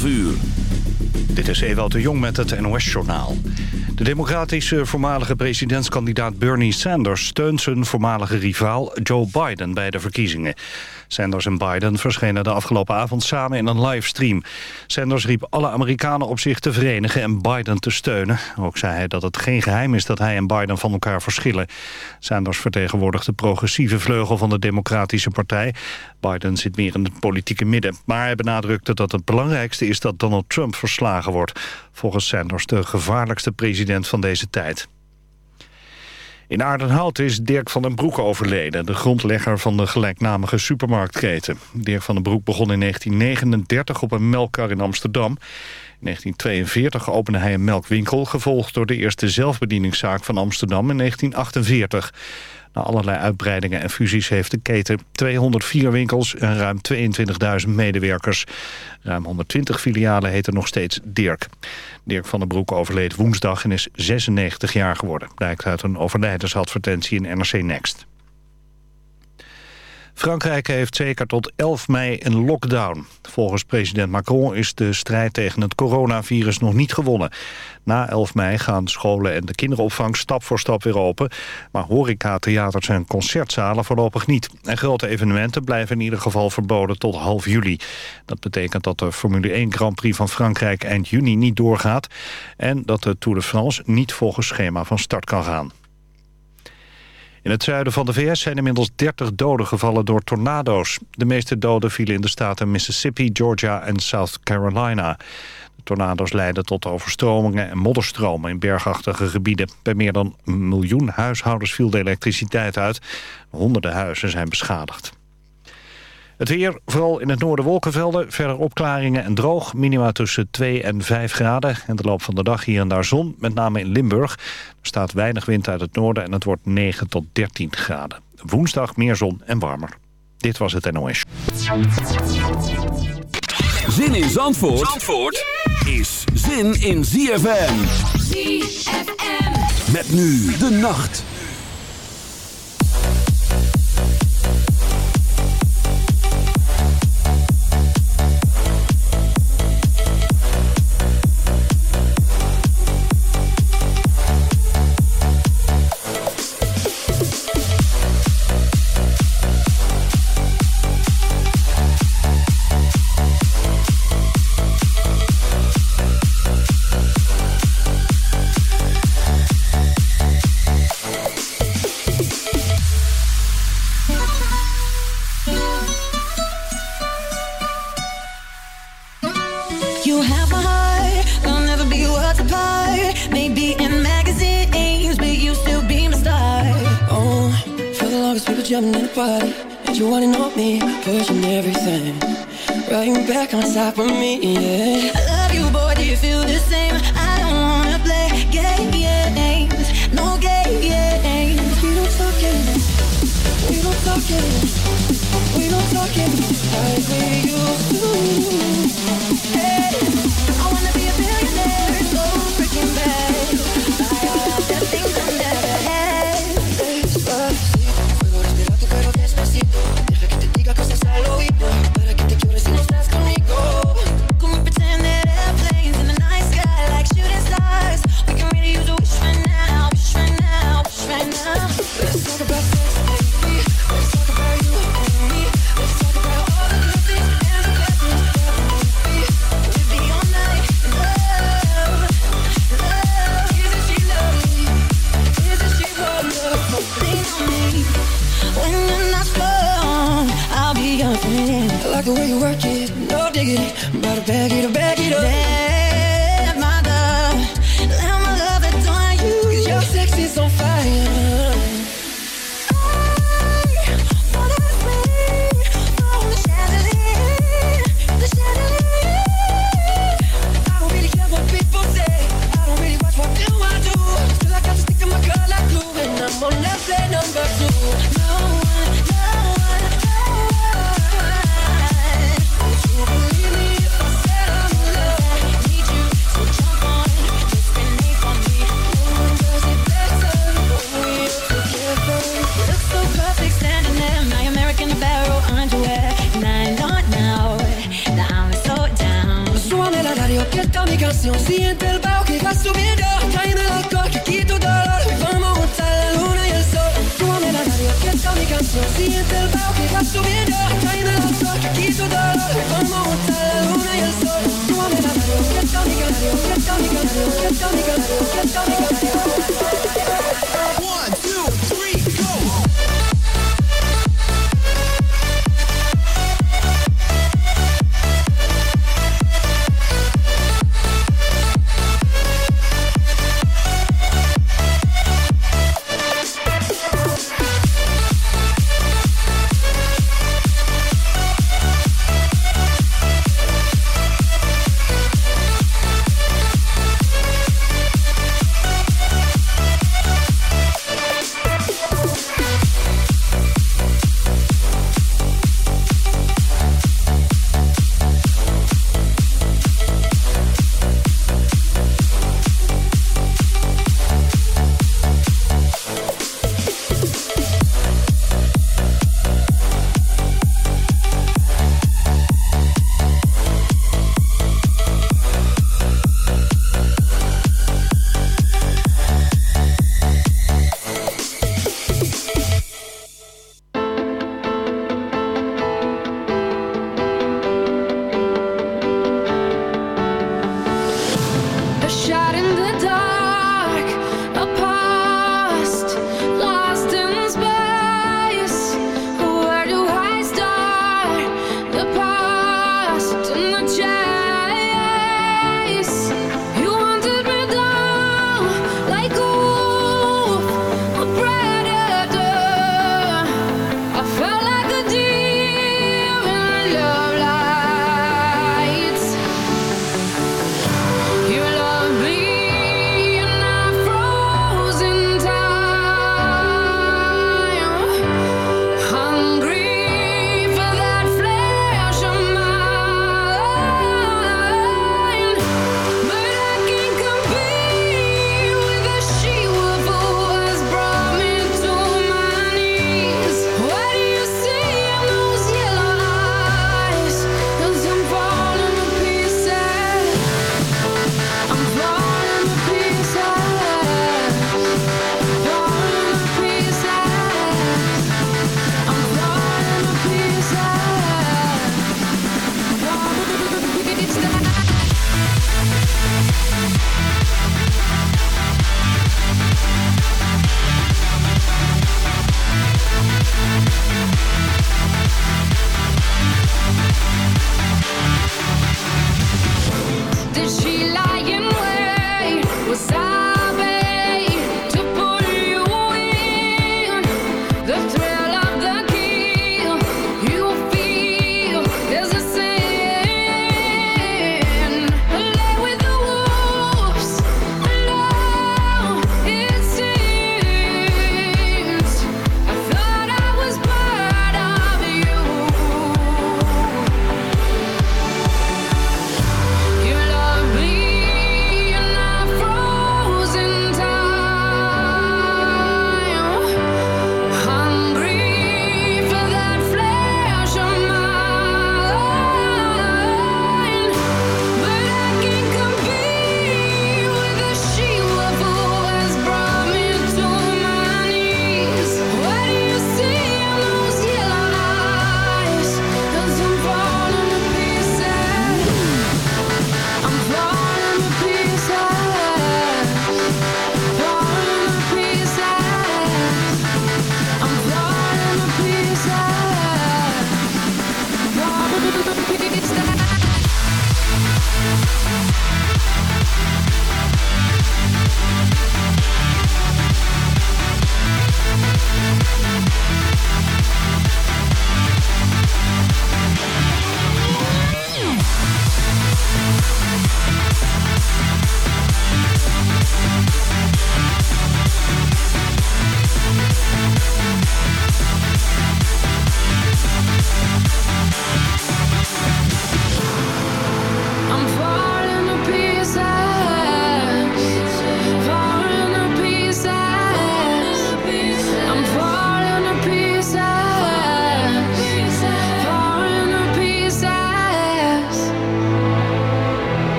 12 uur. Dit is Ewout de Jong met het NOS-journaal. De democratische voormalige presidentskandidaat Bernie Sanders... steunt zijn voormalige rivaal Joe Biden bij de verkiezingen. Sanders en Biden verschenen de afgelopen avond samen in een livestream. Sanders riep alle Amerikanen op zich te verenigen en Biden te steunen. Ook zei hij dat het geen geheim is dat hij en Biden van elkaar verschillen. Sanders vertegenwoordigt de progressieve vleugel van de Democratische Partij. Biden zit meer in het politieke midden. Maar hij benadrukte dat het belangrijkste is dat Donald Trump verslagen wordt. Volgens Sanders de gevaarlijkste president van deze tijd. In Aardenhout is Dirk van den Broek overleden, de grondlegger van de gelijknamige supermarktketen. Dirk van den Broek begon in 1939 op een melkkar in Amsterdam. In 1942 opende hij een melkwinkel, gevolgd door de eerste zelfbedieningszaak van Amsterdam in 1948. Na allerlei uitbreidingen en fusies heeft de keten 204 winkels en ruim 22.000 medewerkers. Ruim 120 filialen heten nog steeds Dirk. Dirk van den Broek overleed woensdag en is 96 jaar geworden. Blijkt uit een overlijdensadvertentie in NRC Next. Frankrijk heeft zeker tot 11 mei een lockdown. Volgens president Macron is de strijd tegen het coronavirus nog niet gewonnen. Na 11 mei gaan scholen en de kinderopvang stap voor stap weer open. Maar horeca, theaters en concertzalen voorlopig niet. En grote evenementen blijven in ieder geval verboden tot half juli. Dat betekent dat de Formule 1 Grand Prix van Frankrijk eind juni niet doorgaat... en dat de Tour de France niet volgens schema van start kan gaan. In het zuiden van de VS zijn inmiddels 30 doden gevallen door tornado's. De meeste doden vielen in de staten Mississippi, Georgia en South Carolina. De tornado's leiden tot overstromingen en modderstromen in bergachtige gebieden. Bij meer dan een miljoen huishoudens viel de elektriciteit uit. Honderden huizen zijn beschadigd. Het weer, vooral in het noorden wolkenvelden. Verder opklaringen en droog. Minima tussen 2 en 5 graden. En de loop van de dag hier en daar zon. Met name in Limburg. Er staat weinig wind uit het noorden en het wordt 9 tot 13 graden. Woensdag meer zon en warmer. Dit was het NOS. Zin in Zandvoort, Zandvoort is zin in ZFM. ZFM. Met nu de nacht. Back on top of me, yeah. I love you, boy, do you feel the same? I don't wanna play games, no games. We don't talk games, we don't talk games, we don't talk games like we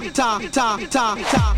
ta, ta, ta, ta, ta,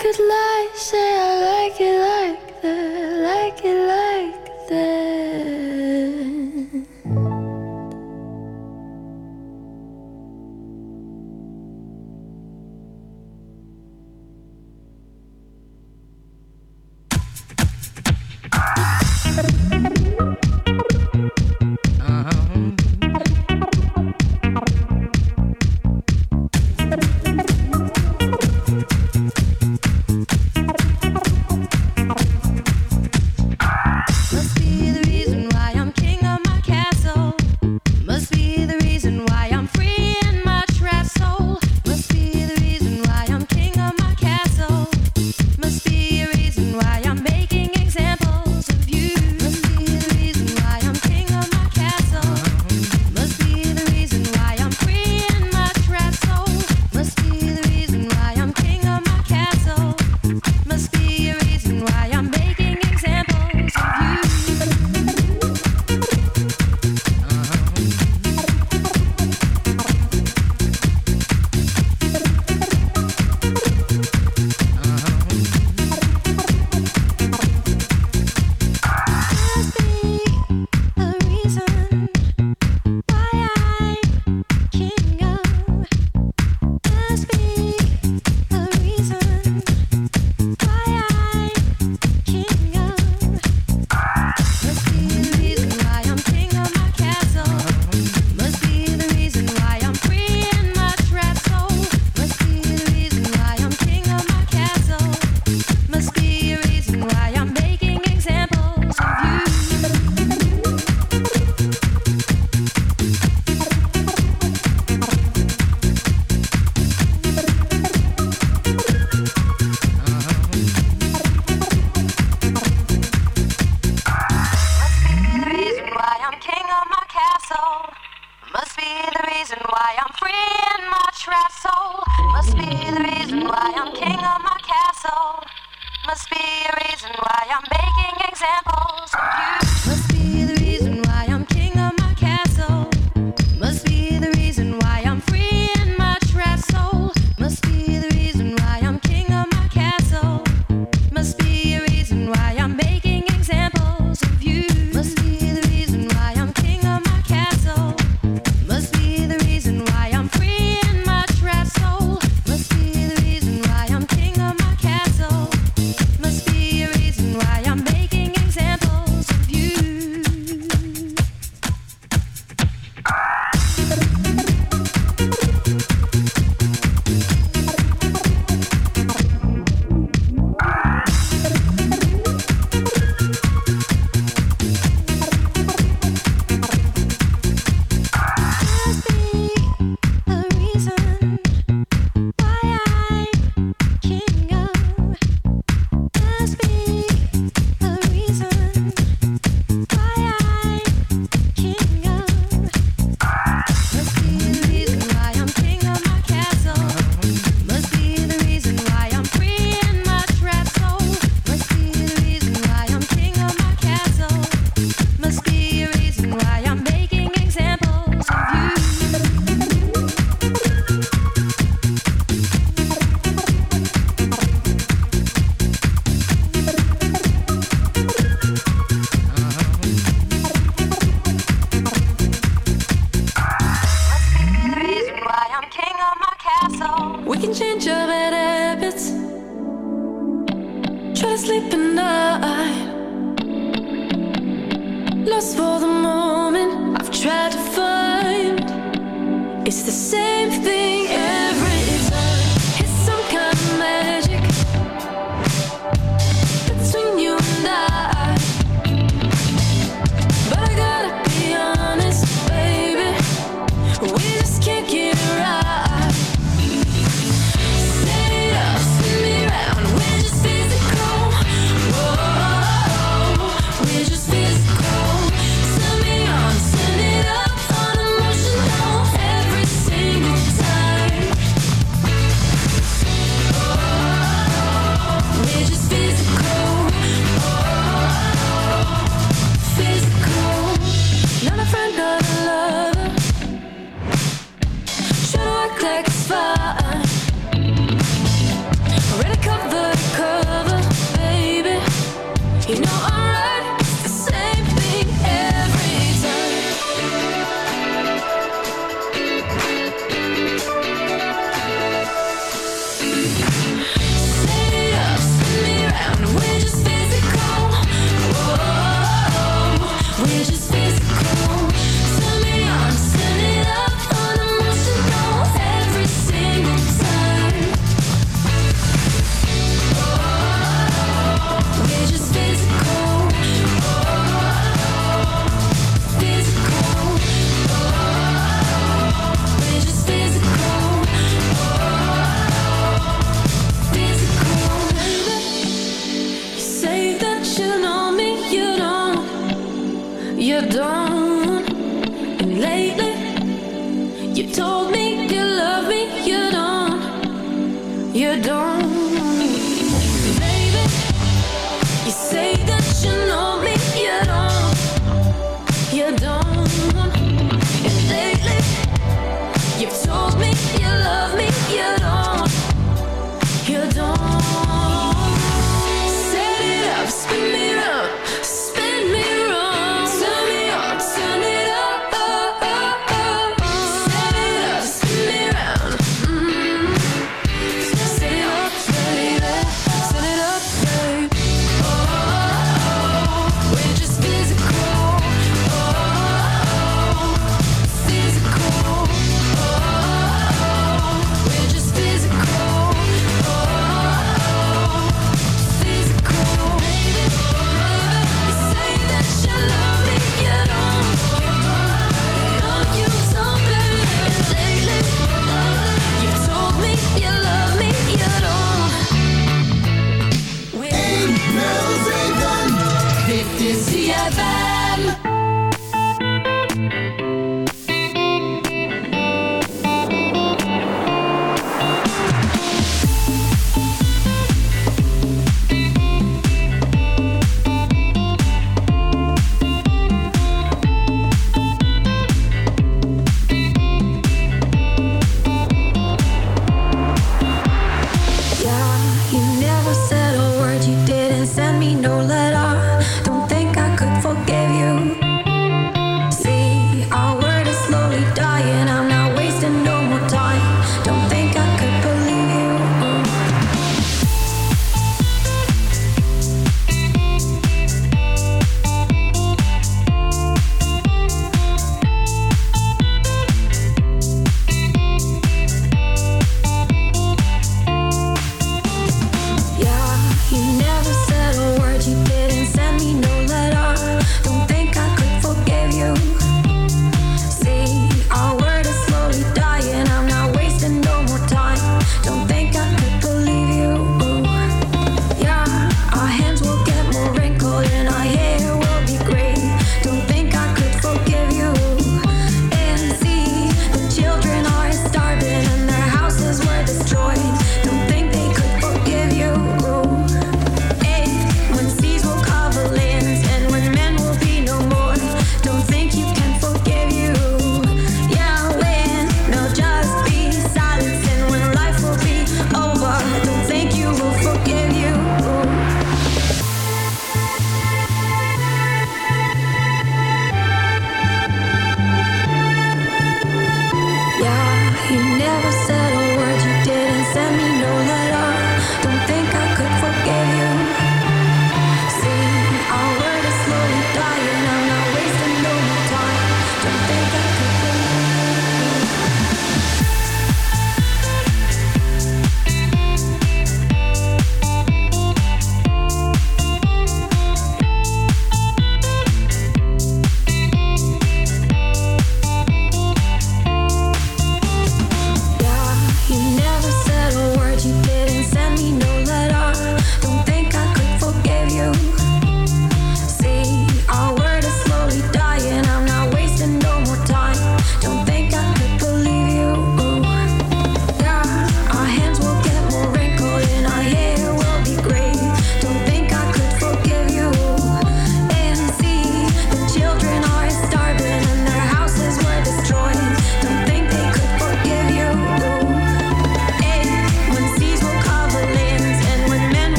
could lie, say I like it like that,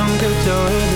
some good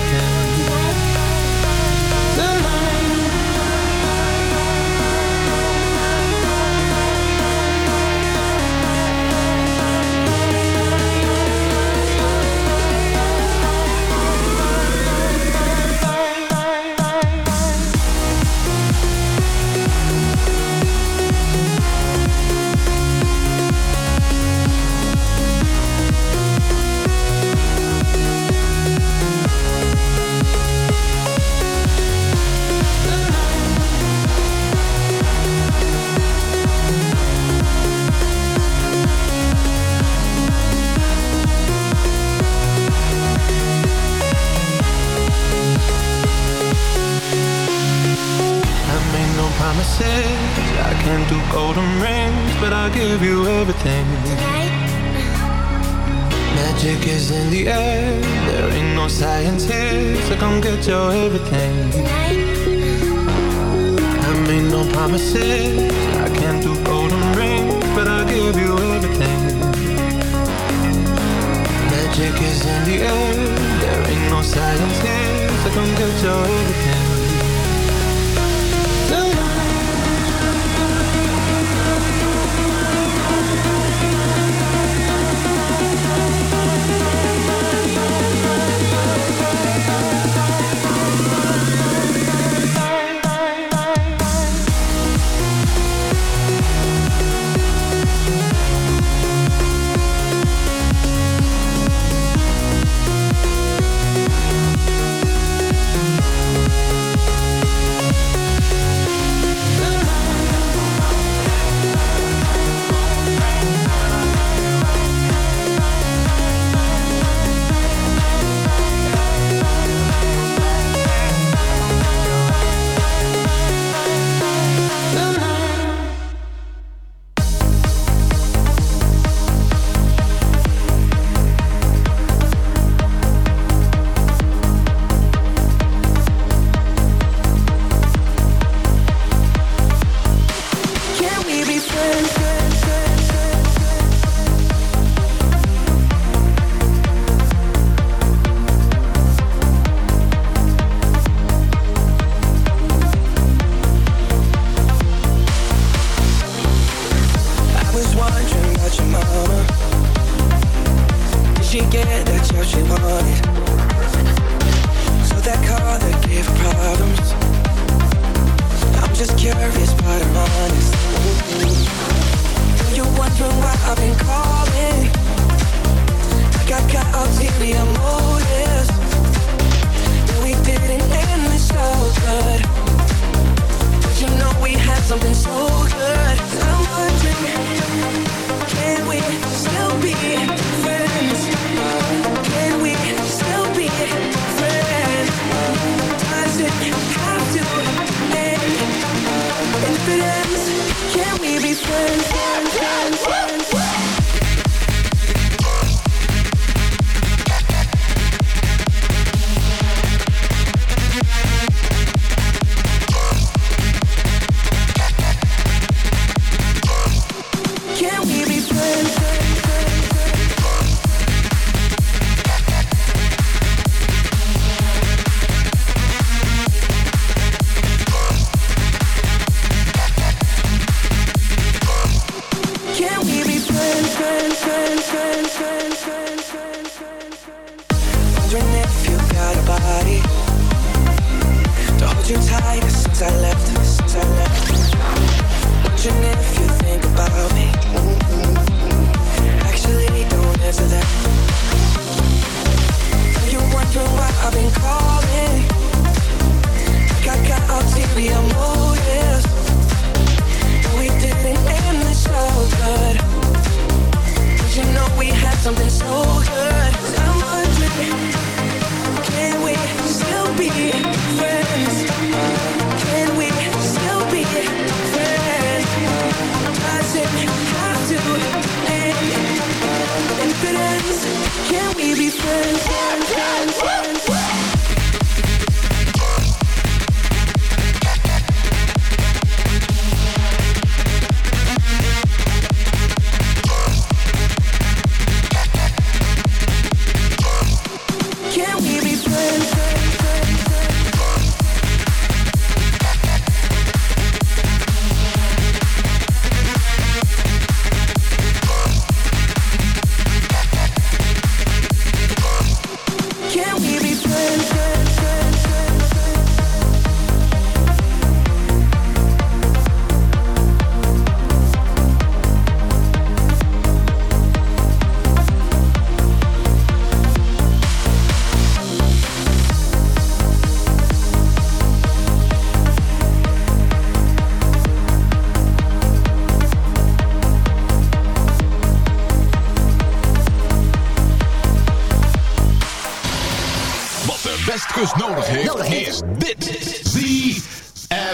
dus nodig heeft, nodig heeft. is dit. ZFM.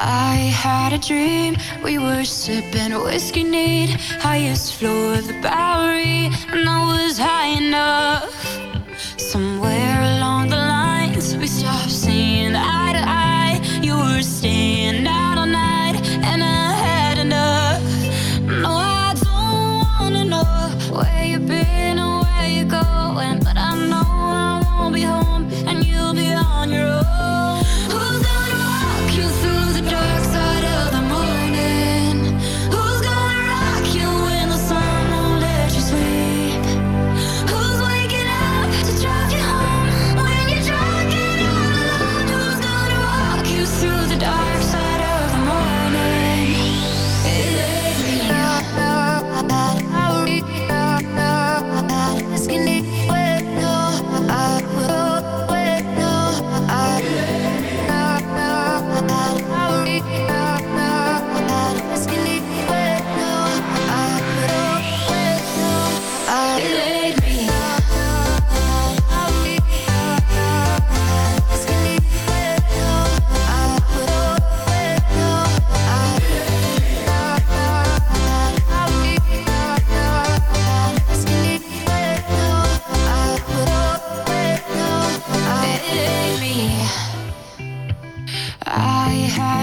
I had a dream, we were sipping whiskey neat Highest floor of the Bowery, and I was high enough Somewhere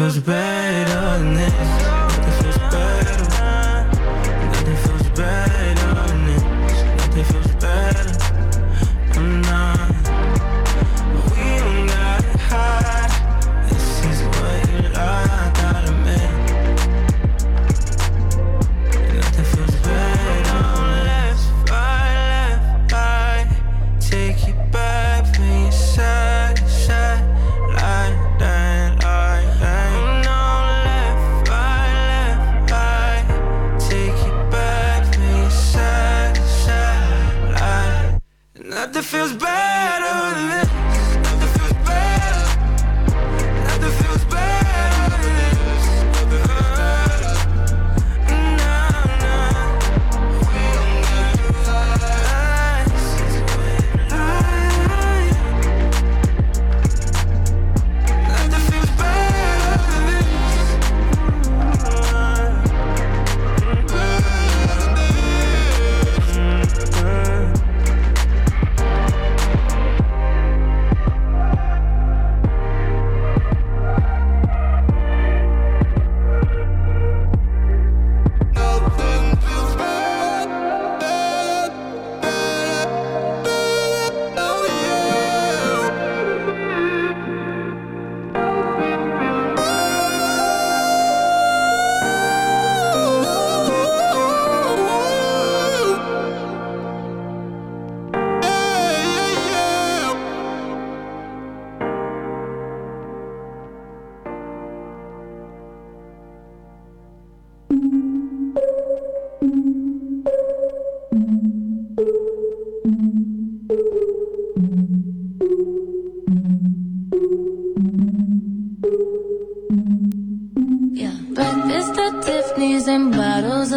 feels better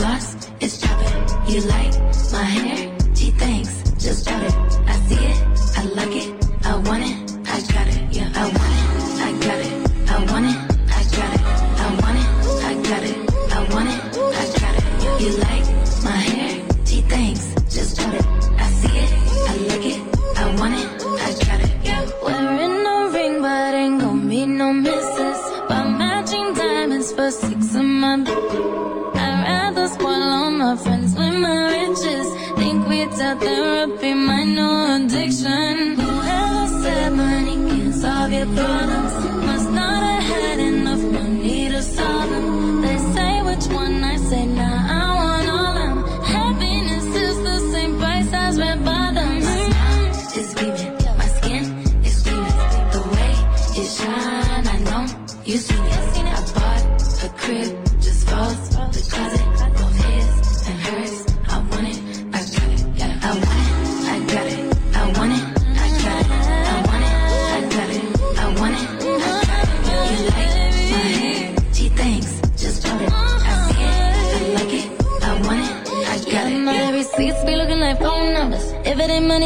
Gloss is dropping. You like